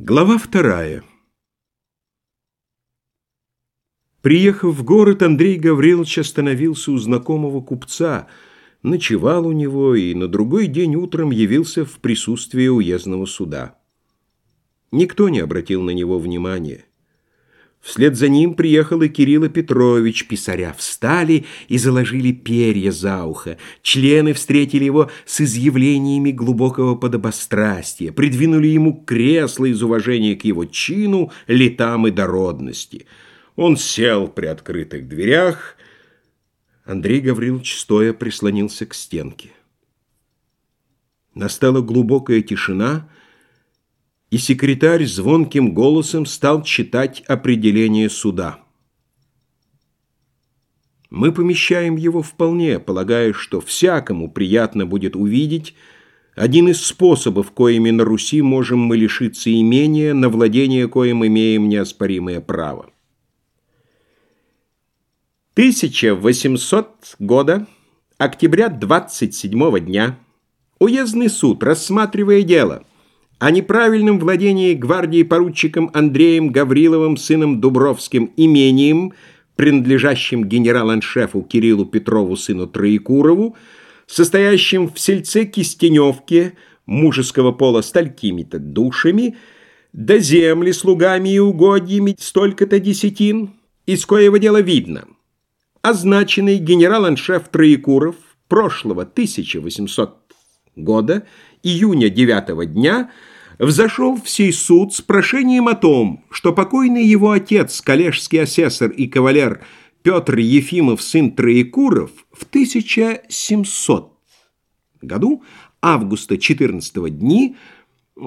Глава вторая Приехав в город, Андрей Гаврилович остановился у знакомого купца, ночевал у него и на другой день утром явился в присутствие уездного суда. Никто не обратил на него внимания. Вслед за ним приехал и Кирилл Петрович. Писаря встали и заложили перья за ухо. Члены встретили его с изъявлениями глубокого подобострастия, придвинули ему кресло из уважения к его чину, летам и дородности. Он сел при открытых дверях. Андрей Гаврилович стоя прислонился к стенке. Настала глубокая тишина — и секретарь звонким голосом стал читать определение суда. Мы помещаем его вполне, полагая, что всякому приятно будет увидеть один из способов, коими на Руси можем мы лишиться имения, на владение коим имеем неоспоримое право. 1800 года, октября 27 дня, уездный суд, рассматривая дело, о неправильном владении гвардии поручиком Андреем Гавриловым, сыном Дубровским, имением, принадлежащим генерал-аншефу Кириллу Петрову, сыну Троекурову, состоящим в сельце Кистеневке, мужеского пола столькими-то душами, да земли слугами и угодьями столько-то десятин, из коего дела видно. Означенный генерал-аншеф Троекуров прошлого 1800 года, июня 9 дня, взошел в сей суд с прошением о том, что покойный его отец, коллежский асессор и кавалер Петр Ефимов, сын Троекуров, в 1700 году, августа 14 дни,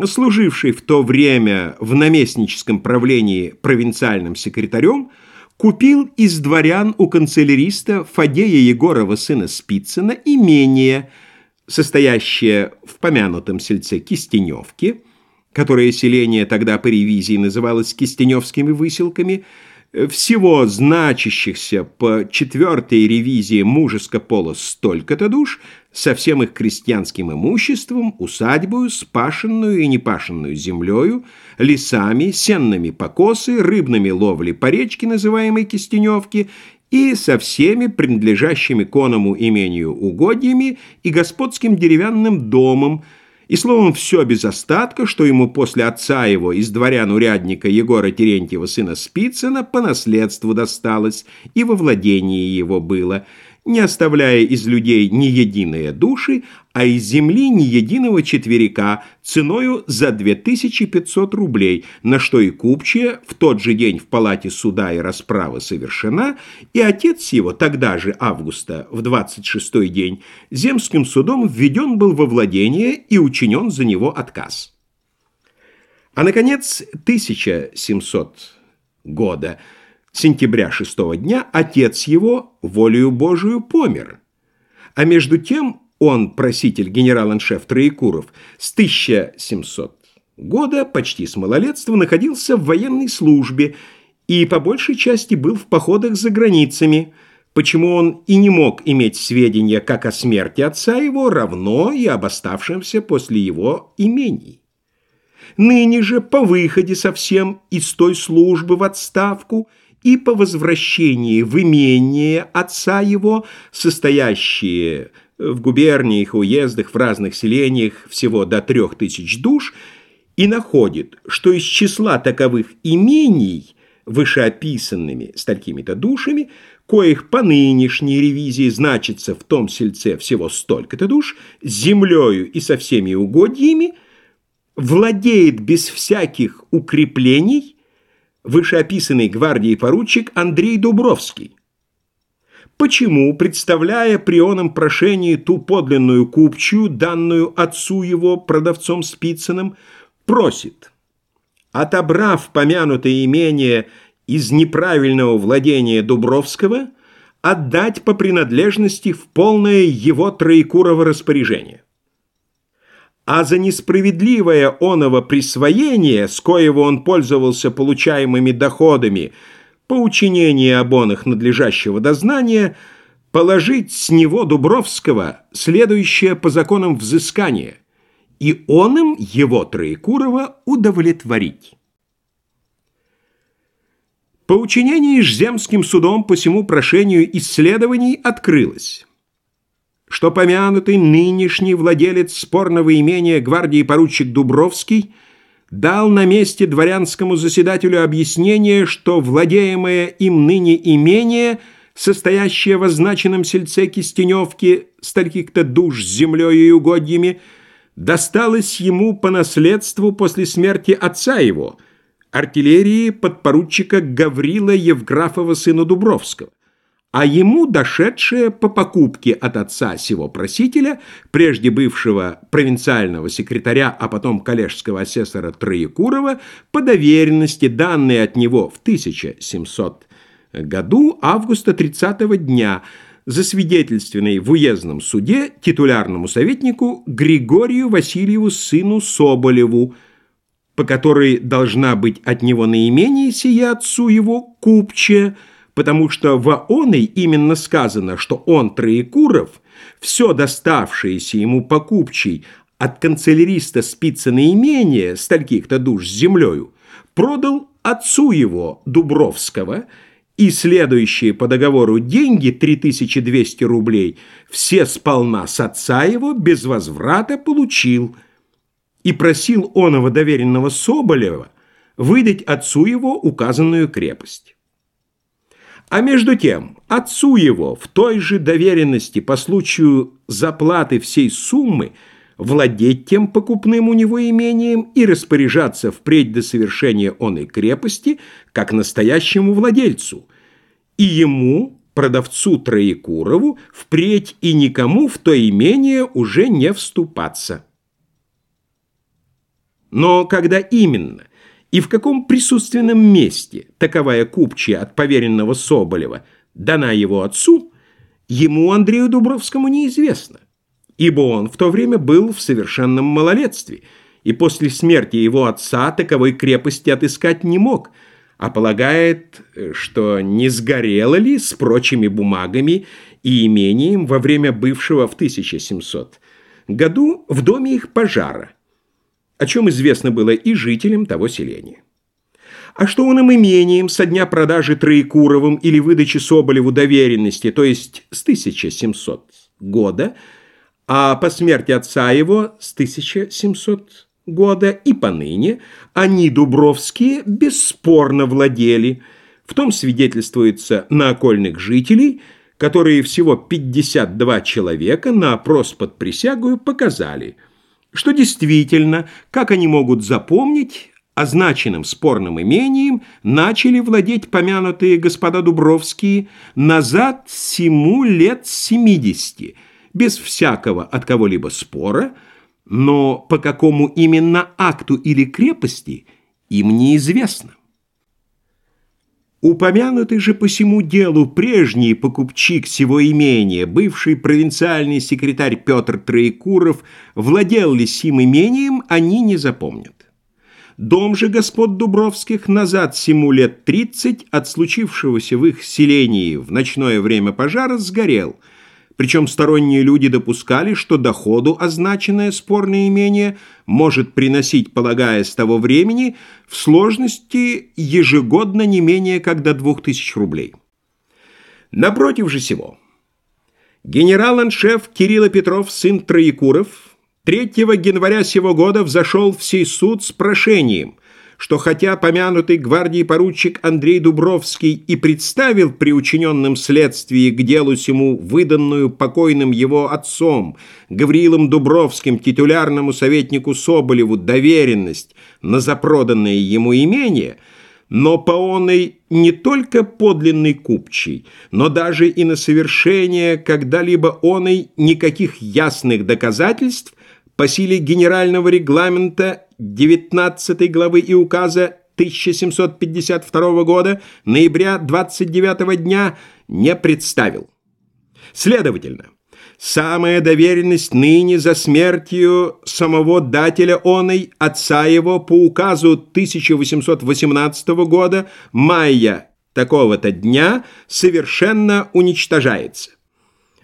служивший в то время в наместническом правлении провинциальным секретарем, купил из дворян у канцеляриста Фадея Егорова сына Спицына имение – состоящее в помянутом сельце Кистеневки, которое селение тогда по ревизии называлось Кистеневскими выселками, всего значащихся по четвертой ревизии мужеско пола столько-то душ, со всем их крестьянским имуществом, усадьбою, спашенную и непашенную землею, лесами, сенными покосы, рыбными ловли по речке, называемой Кистеневки, и со всеми принадлежащими коному имению угодьями и господским деревянным домом, и словом все без остатка, что ему после отца его из дворян-урядника Егора Терентьева сына Спицына по наследству досталось и во владении его было – не оставляя из людей ни единые души, а из земли ни единого четверика ценою за 2500 рублей, на что и купчая в тот же день в палате суда и расправы совершена, и отец его тогда же, августа, в 26-й день, земским судом введен был во владение и учинен за него отказ. А, наконец, 1700 года – сентября шестого дня отец его волею Божию помер. А между тем он, проситель генерал-аншеф Троекуров, с 1700 года, почти с малолетства, находился в военной службе и по большей части был в походах за границами, почему он и не мог иметь сведения как о смерти отца его, равно и об оставшемся после его имений. Ныне же, по выходе совсем из той службы в отставку – и по возвращении в имение отца его, состоящие в губерниях, уездах, в разных селениях всего до трех тысяч душ, и находит, что из числа таковых имений, вышеописанными с такими-то душами, коих по нынешней ревизии значится в том сельце всего столько-то душ, с землею и со всеми угодьями, владеет без всяких укреплений – вышеописанный гвардии поручик Андрей Дубровский. Почему, представляя при оном прошении ту подлинную купчую, данную отцу его, продавцом Спицыным, просит, отобрав помянутое имение из неправильного владения Дубровского, отдать по принадлежности в полное его Троекурово распоряжение а за несправедливое оного присвоение, с коего он пользовался получаемыми доходами, по учинении обонах надлежащего дознания, положить с него Дубровского следующее по законам взыскание и он им его Троекурова удовлетворить. По учинении Жземским судом по всему прошению исследований открылось, что помянутый нынешний владелец спорного имения гвардии поручик Дубровский дал на месте дворянскому заседателю объяснение, что владеемое им ныне имение, состоящее в означенном сельце Кистеневки с таких-то душ с землей и угодьями, досталось ему по наследству после смерти отца его – артиллерии подпоручика Гаврила Евграфова сына Дубровского, а ему дошедшее по покупке от отца сего просителя, прежде бывшего провинциального секретаря, а потом коллежского асессора Троекурова, по доверенности, данной от него в 1700 году августа 30 дня, засвидетельственной в уездном суде титулярному советнику Григорию Васильеву сыну Соболеву, по которой должна быть от него наименее сия отцу его купче, потому что в оной именно сказано, что он, Троекуров, все доставшееся ему покупчей от канцеляриста Спицына имение стольких-то душ с землею, продал отцу его, Дубровского, и следующие по договору деньги, 3200 рублей, все сполна с отца его без возврата получил – и просил оного доверенного Соболева выдать отцу его указанную крепость. А между тем, отцу его в той же доверенности по случаю заплаты всей суммы владеть тем покупным у него имением и распоряжаться впредь до совершения оной крепости, как настоящему владельцу, и ему, продавцу Троекурову, впредь и никому в то имение уже не вступаться. Но когда именно и в каком присутственном месте таковая купчая от поверенного Соболева дана его отцу, ему, Андрею Дубровскому, неизвестно, ибо он в то время был в совершенном малолетстве и после смерти его отца таковой крепости отыскать не мог, а полагает, что не сгорело ли с прочими бумагами и имением во время бывшего в 1700 году в доме их пожара – о чем известно было и жителям того селения. А что он им имением со дня продажи Троекуровым или выдачи Соболеву доверенности, то есть с 1700 года, а по смерти отца его с 1700 года и поныне, они, Дубровские, бесспорно владели. В том свидетельствуется на окольных жителей, которые всего 52 человека на опрос под присягую показали – что действительно, как они могут запомнить, означенным спорным имением начали владеть помянутые господа Дубровские назад сему лет семидесяти, без всякого от кого-либо спора, но по какому именно акту или крепости им неизвестно. Упомянутый же по всему делу прежний покупчик всего имения, бывший провинциальный секретарь Петр Троекуров, владел ли сим имением, они не запомнят. Дом же господ Дубровских назад сему лет тридцать от случившегося в их селении в ночное время пожара сгорел – причем сторонние люди допускали, что доходу означенное спорное имение может приносить, полагая с того времени, в сложности ежегодно не менее как до 2000 рублей. Напротив же сего, генерал-аншеф Кирилла Петров, сын Троекуров, 3 января сего года взошел в сей суд с прошением – что хотя помянутый гвардии поручик Андрей Дубровский и представил при учиненном следствии к делу сему выданную покойным его отцом Гавриилом Дубровским титулярному советнику Соболеву доверенность на запроданное ему имение, но по оной не только подлинный купчий, но даже и на совершение когда-либо оной никаких ясных доказательств по силе генерального регламента 19 главы и указа 1752 года ноября 29 дня не представил. Следовательно, самая доверенность ныне за смертью самого дателя оной, отца его, по указу 1818 года, мая такого-то дня, совершенно уничтожается.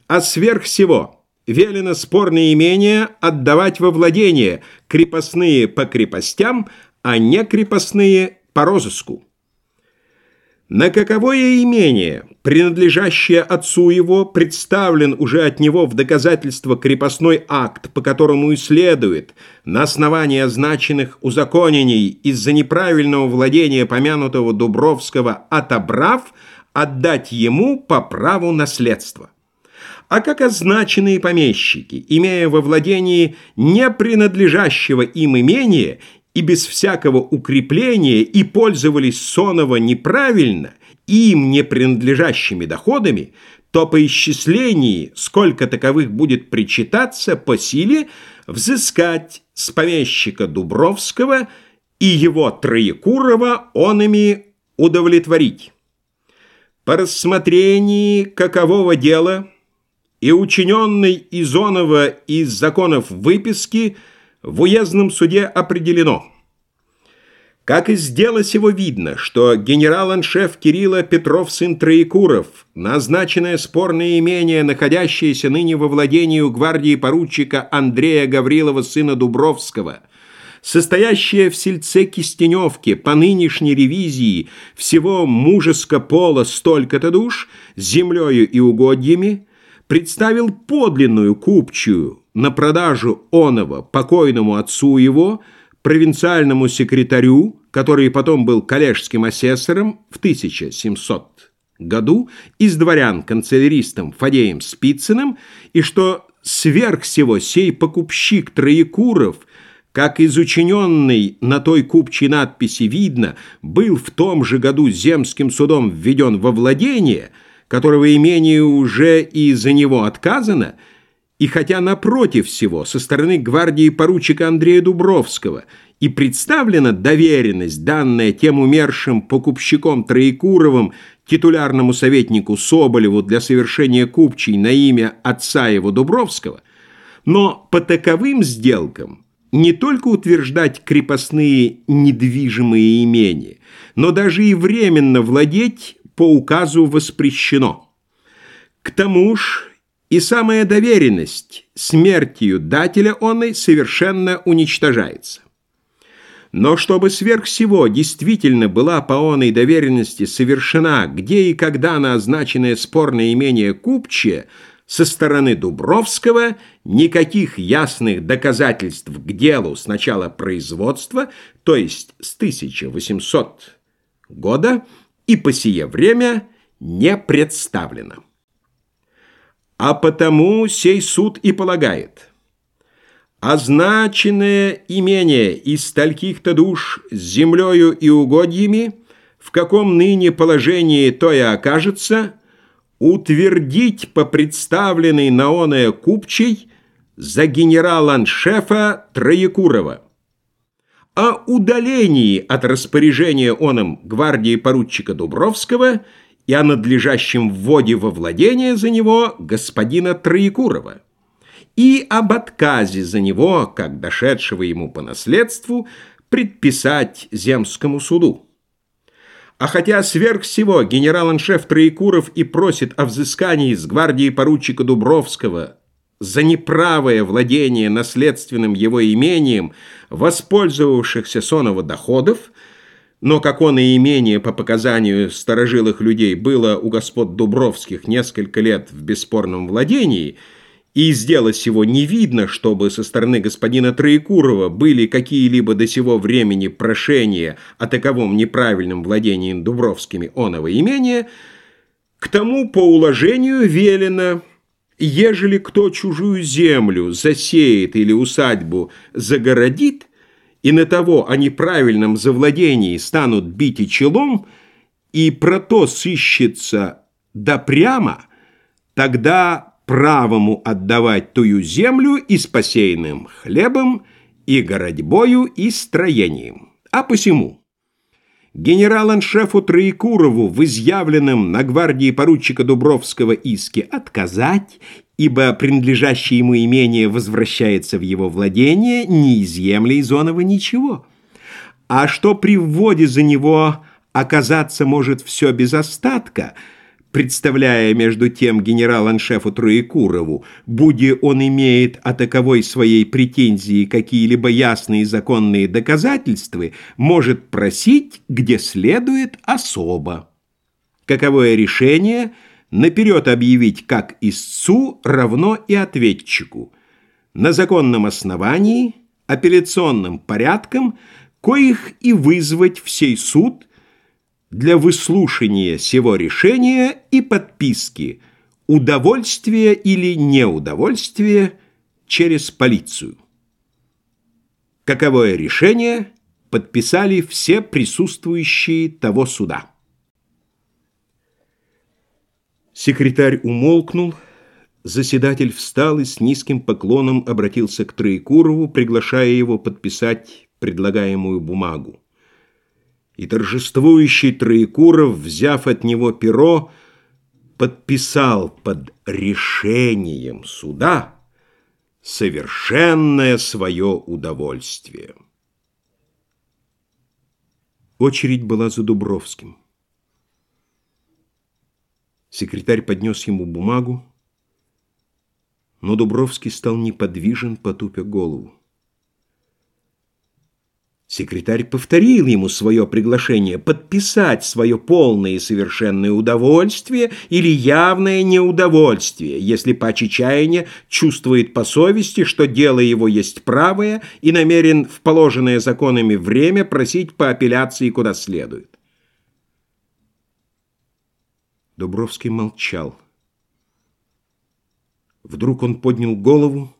А сверх всего – велено спорные имения отдавать во владение, крепостные по крепостям, а не крепостные по розыску. На каковое имение, принадлежащее отцу его, представлен уже от него в доказательство крепостной акт, по которому и следует, на основании означенных узаконений из-за неправильного владения помянутого Дубровского отобрав, отдать ему по праву наследства. А как означенные помещики, имея во владении не принадлежащего им имения, и без всякого укрепления и пользовались Сонова неправильно, им не принадлежащими доходами, то по исчислении, сколько таковых будет причитаться, по силе взыскать с помещика Дубровского и его Троекурова он ими удовлетворить. По рассмотрении какового дела и учиненной из Онова из законов выписки – в уездном суде определено. Как из дела сего видно, что генерал-аншеф Кирилла Петров сын Троекуров, назначенное спорное имение, находящееся ныне во владении у гвардии поручика Андрея Гаврилова сына Дубровского, состоящее в сельце Кистеневке по нынешней ревизии всего мужеско пола столько-то душ, землею и угодьями, представил подлинную купчую на продажу оного покойному отцу его, провинциальному секретарю, который потом был коллежским асессором в 1700 году, из дворян канцеляристом Фадеем Спицыным, и что сверх всего сей покупщик Троекуров, как изучененный на той купчей надписи видно, был в том же году земским судом введен во владение – которого имение уже и за него отказано, и хотя напротив всего со стороны гвардии поручика Андрея Дубровского и представлена доверенность, данная тем умершим покупщиком Троекуровым титулярному советнику Соболеву для совершения купчей на имя отца его Дубровского, но по таковым сделкам не только утверждать крепостные недвижимые имения, но даже и временно владеть по указу воспрещено. К тому ж и самая доверенность смертью дателя оной совершенно уничтожается. Но чтобы сверх всего действительно была по оной доверенности совершена, где и когда на означенное спорное имение Купче со стороны Дубровского никаких ясных доказательств к делу с начала производства, то есть с 1800 года, и по сие время не представлено. А потому сей суд и полагает. Означенное имение из стольких-то душ с землею и угодьями, в каком ныне положении то и окажется, утвердить по представленной на оное купчей за генерала-аншефа Троекурова о удалении от распоряжения оном гвардии поручика Дубровского и о надлежащем вводе во владение за него господина Троекурова и об отказе за него, как дошедшего ему по наследству, предписать земскому суду. А хотя сверх всего генерал-аншеф Троекуров и просит о взыскании с гвардии поручика Дубровского за неправое владение наследственным его имением воспользовавшихся Сонова доходов, но как он и имение по показанию сторожилых людей было у господ Дубровских несколько лет в бесспорном владении, и сделать его не видно, чтобы со стороны господина Троекурова были какие-либо до сего времени прошения о таковом неправильном владении Дубровскими оного имения, к тому по уложению велено – Ежели кто чужую землю засеет или усадьбу загородит, и на того о неправильном завладении станут бить и челом, и про то сыщется да прямо, тогда правому отдавать тую землю и с посеянным хлебом, и городьбою, и строением. А посему генерал-аншефу Троекурову в изъявленном на гвардии поручика Дубровского иске отказать, ибо принадлежащее ему имение возвращается в его владение, не изъемля из онова ничего. А что при вводе за него оказаться может все без остатка, представляя между тем генерал-аншефу Троекурову, буди он имеет о таковой своей претензии какие-либо ясные законные доказательства, может просить, где следует особо. Каковое решение наперед объявить как истцу равно и ответчику, на законном основании, апелляционным порядком, коих и вызвать в сей суд – для выслушания сего решения и подписки удовольствие или неудовольствие через полицию. Каковое решение подписали все присутствующие того суда. Секретарь умолкнул, заседатель встал и с низким поклоном обратился к Троекурову, приглашая его подписать предлагаемую бумагу и торжествующий Троекуров, взяв от него перо, подписал под решением суда совершенное свое удовольствие. Очередь была за Дубровским. Секретарь поднес ему бумагу, но Дубровский стал неподвижен, потупя голову. Секретарь повторил ему свое приглашение подписать свое полное и совершенное удовольствие или явное неудовольствие, если паче чаяния чувствует по совести, что дело его есть правое и намерен в положенное законами время просить по апелляции куда следует. Дубровский молчал. Вдруг он поднял голову,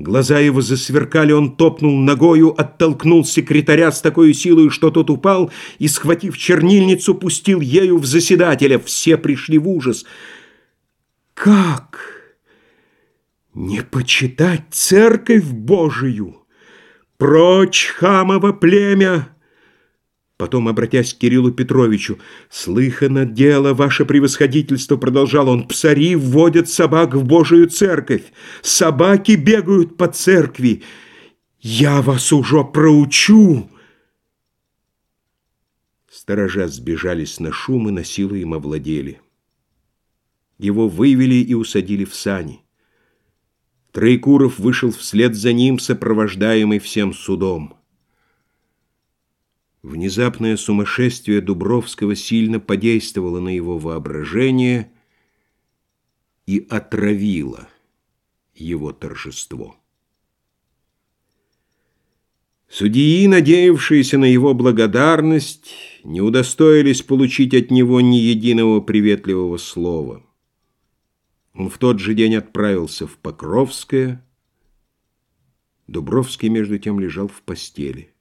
Глаза его засверкали, он топнул ногою, оттолкнул секретаря с такой силой, что тот упал, и, схватив чернильницу, пустил ею в заседателя. Все пришли в ужас. Как не почитать церковь Божию? Прочь, хамово племя! Потом, обратясь к Кириллу Петровичу, «Слыхано дело, ваше превосходительство», — продолжал он, «псари вводят собак в Божию церковь, собаки бегают по церкви. Я вас уже проучу!» Сторожа сбежались на шум и на силу им овладели. Его вывели и усадили в сани. Троекуров вышел вслед за ним, сопровождаемый всем судом. Внезапное сумасшествие Дубровского сильно подействовало на его воображение и отравило его торжество. Судьи, надеявшиеся на его благодарность, не удостоились получить от него ни единого приветливого слова. Он в тот же день отправился в Покровское. Дубровский, между тем, лежал в постели.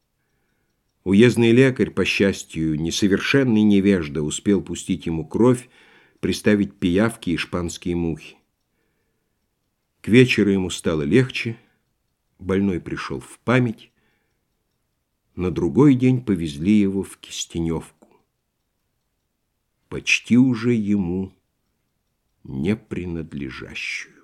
Уездный лекарь, по счастью, несовершенный невежда, успел пустить ему кровь, приставить пиявки и шпанские мухи. К вечеру ему стало легче, больной пришел в память. На другой день повезли его в Кистеневку. Почти уже ему не принадлежащую.